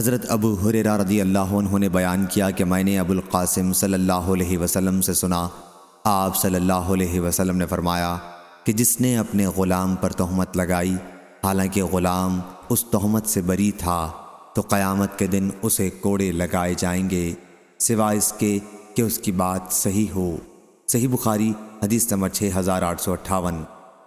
حضرت ابو حریرہ رضی اللہ عنہ نے بیان کیا کہ میں نے ابو القاسم صلی اللہ علیہ وسلم سے سنا، آپ صلی اللہ علیہ وسلم نے فرمایا کہ جس نے اپنے غلام پر تہمت لگائی، حالانکہ غلام اس تہمت سے بری تھا، تو قیامت کے دن اسے کوڑے لگائے جائیں گے، سوائے اس کے کہ اس کی بات صحیح ہو۔ صحیح بخاری، حدیث نمبر 6858